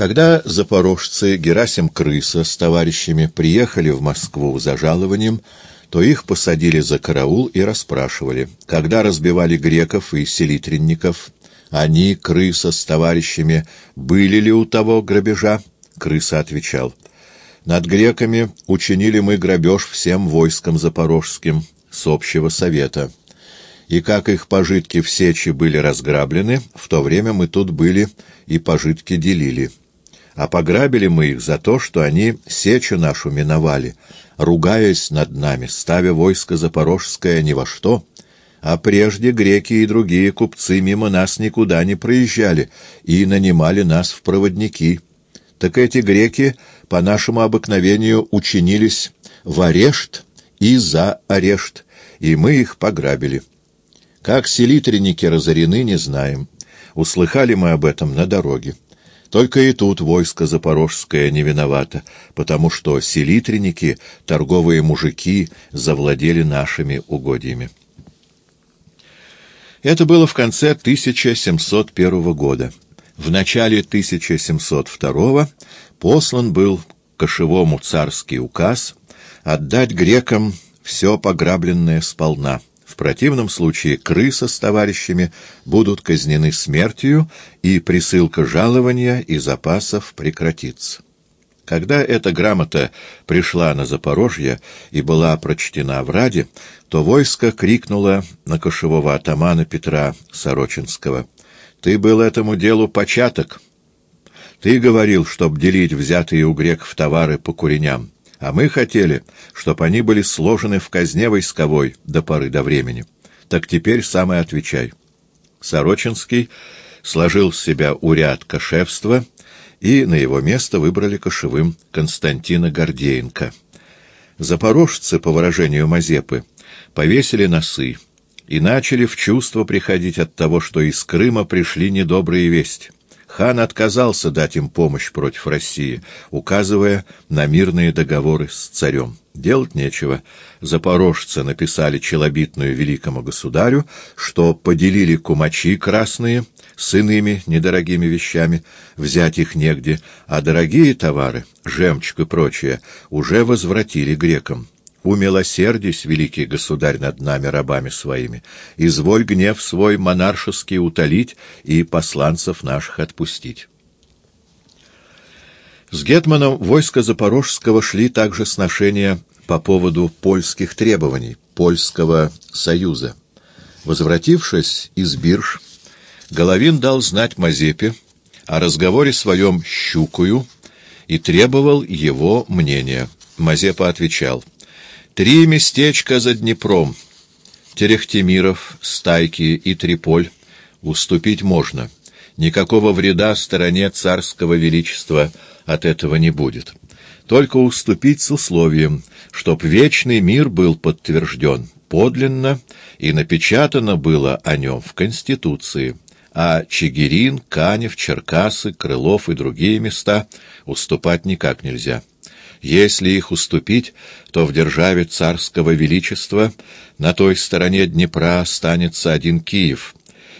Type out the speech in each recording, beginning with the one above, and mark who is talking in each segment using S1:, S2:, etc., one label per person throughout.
S1: Когда запорожцы Герасим Крыса с товарищами приехали в Москву за жалованием, то их посадили за караул и расспрашивали. Когда разбивали греков и селитренников, они, Крыса с товарищами, были ли у того грабежа? Крыса отвечал. Над греками учинили мы грабеж всем войском запорожским с общего совета. И как их пожитки в Сечи были разграблены, в то время мы тут были и пожитки делили. А пограбили мы их за то, что они Сечу нашу миновали, ругаясь над нами, ставя войско запорожское ни во что, а прежде греки и другие купцы мимо нас никуда не проезжали и нанимали нас в проводники. Так эти греки по нашему обыкновению учинились в арешт и за арешт, и мы их пограбили. Как селитренники разорены, не знаем. Услыхали мы об этом на дороге. Только и тут войско запорожское не виновато, потому что селитренники, торговые мужики, завладели нашими угодьями. Это было в конце 1701 года. В начале 1702 послан был кошевому царский указ отдать грекам все пограбленное сполна. Противном случае крыса с товарищами будут казнены смертью, и присылка жалования и запасов прекратится. Когда эта грамота пришла на Запорожье и была прочтена в Раде, то войско крикнуло на кошевого атамана Петра Сорочинского. «Ты был этому делу початок. Ты говорил, чтоб делить взятые у греков товары по куреням а мы хотели, чтобы они были сложены в казне войсковой до поры до времени. Так теперь сам и отвечай. Сорочинский сложил с себя уряд кошевства, и на его место выбрали кошевым Константина Гордеенко. Запорожцы, по выражению Мазепы, повесили носы и начали в чувство приходить от того, что из Крыма пришли недобрые вести. Хан отказался дать им помощь против России, указывая на мирные договоры с царем. Делать нечего. Запорожцы написали челобитную великому государю, что поделили кумачи красные с иными недорогими вещами, взять их негде, а дорогие товары, жемчуг и прочее, уже возвратили грекам. Умилосердись, великий государь, над нами, рабами своими, изволь гнев свой монаршеский утолить и посланцев наших отпустить. С Гетманом войска Запорожского шли также сношения по поводу польских требований, Польского союза. Возвратившись из Бирж, Головин дал знать Мазепе о разговоре своем Щукую и требовал его мнения. Мазепа отвечал — Три местечка за Днепром — Терехтемиров, Стайки и Триполь — уступить можно. Никакого вреда стороне царского величества от этого не будет. Только уступить с условием, чтоб вечный мир был подтвержден подлинно и напечатано было о нем в Конституции, а Чигирин, Канев, Черкасы, Крылов и другие места уступать никак нельзя. Если их уступить, то в державе царского величества на той стороне Днепра останется один Киев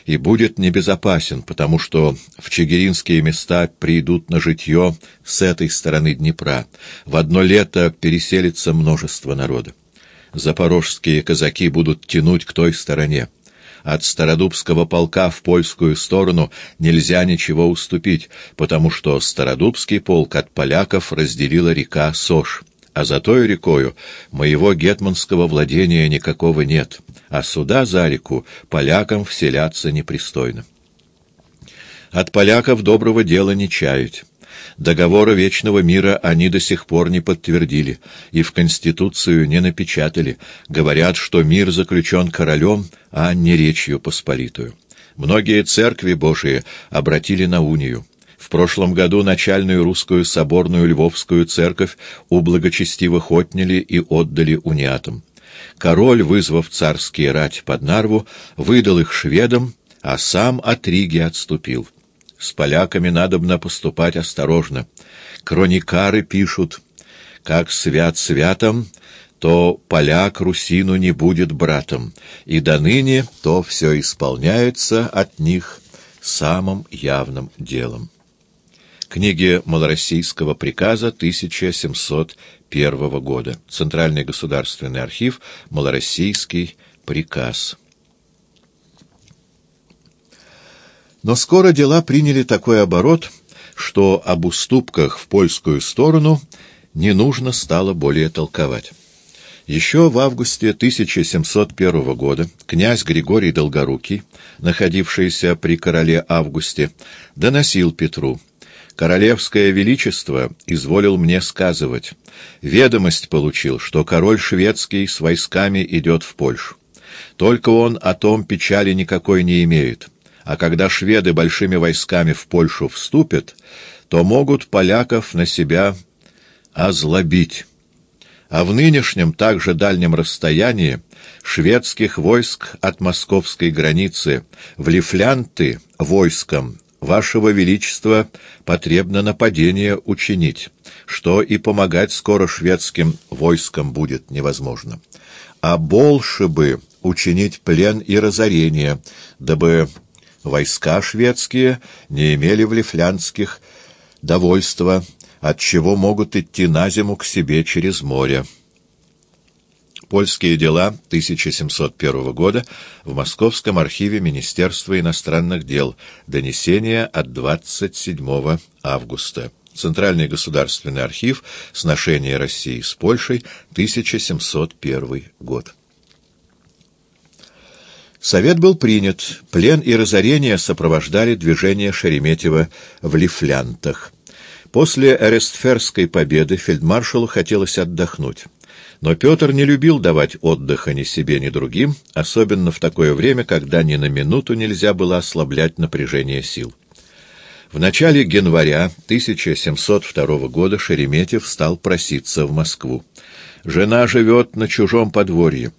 S1: и будет небезопасен, потому что в чигиринские места придут на житье с этой стороны Днепра. В одно лето переселится множество народа. Запорожские казаки будут тянуть к той стороне. От Стародубского полка в польскую сторону нельзя ничего уступить, потому что Стародубский полк от поляков разделила река Сош, а за той рекою моего гетманского владения никакого нет, а сюда за реку полякам вселяться непристойно. От поляков доброго дела не чаять. Договора Вечного мира они до сих пор не подтвердили и в Конституцию не напечатали. Говорят, что мир заключен королем, а не речью посполитую. Многие церкви Божии обратили на унию. В прошлом году начальную русскую соборную Львовскую церковь у благочестивых отняли и отдали униатам. Король, вызвав царские рать под Нарву, выдал их шведам, а сам от Риги отступил. С поляками надобно поступать осторожно. Кроникары пишут, как свят святом, то поляк русину не будет братом, и до ныне то все исполняется от них самым явным делом. Книги Малороссийского приказа 1701 года. Центральный государственный архив, Малороссийский приказ. Но скоро дела приняли такой оборот, что об уступках в польскую сторону не нужно стало более толковать. Еще в августе 1701 года князь Григорий Долгорукий, находившийся при короле Августе, доносил Петру «Королевское величество изволил мне сказывать. Ведомость получил, что король шведский с войсками идет в Польшу. Только он о том печали никакой не имеет. А когда шведы большими войсками в Польшу вступят, то могут поляков на себя озлобить. А в нынешнем также дальнем расстоянии шведских войск от московской границы в Лифлянты войском Вашего Величества потребно нападение учинить, что и помогать скоро шведским войскам будет невозможно. А больше бы учинить плен и разорение, дабы войска шведские не имели в лифлянских довольства, от чего могут идти на зиму к себе через море. Польские дела 1701 года в Московском архиве Министерства иностранных дел. Донесение от 27 августа. Центральный государственный архив. Сношение России с Польшей. 1701 год. Совет был принят. Плен и разорение сопровождали движение Шереметьева в Лифлянтах. После Эрестферской победы фельдмаршалу хотелось отдохнуть. Но Петр не любил давать отдыха ни себе, ни другим, особенно в такое время, когда ни на минуту нельзя было ослаблять напряжение сил. В начале января 1702 года Шереметьев стал проситься в Москву. «Жена живет на чужом подворье.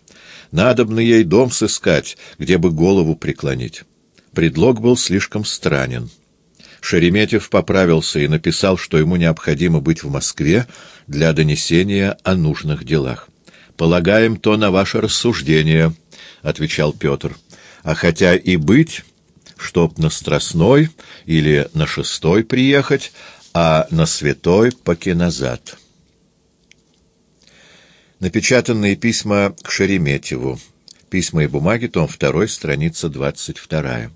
S1: Надобно ей дом сыскать, где бы голову преклонить». Предлог был слишком странен. Шереметьев поправился и написал, что ему необходимо быть в Москве для донесения о нужных делах. «Полагаем то на ваше рассуждение», — отвечал Петр. «А хотя и быть, чтоб на Страстной или на Шестой приехать, а на Святой поки назад». Напечатанные письма к Шереметьеву. Письма и бумаги, том 2, страница 22.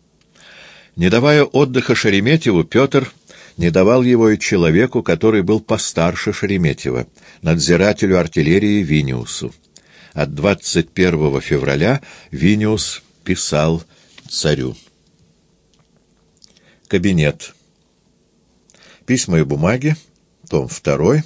S1: Не давая отдыха Шереметьеву, Петр не давал его и человеку, который был постарше Шереметьева, надзирателю артиллерии Виниусу. От 21 февраля Виниус писал царю. Кабинет. Письма и бумаги, том 2,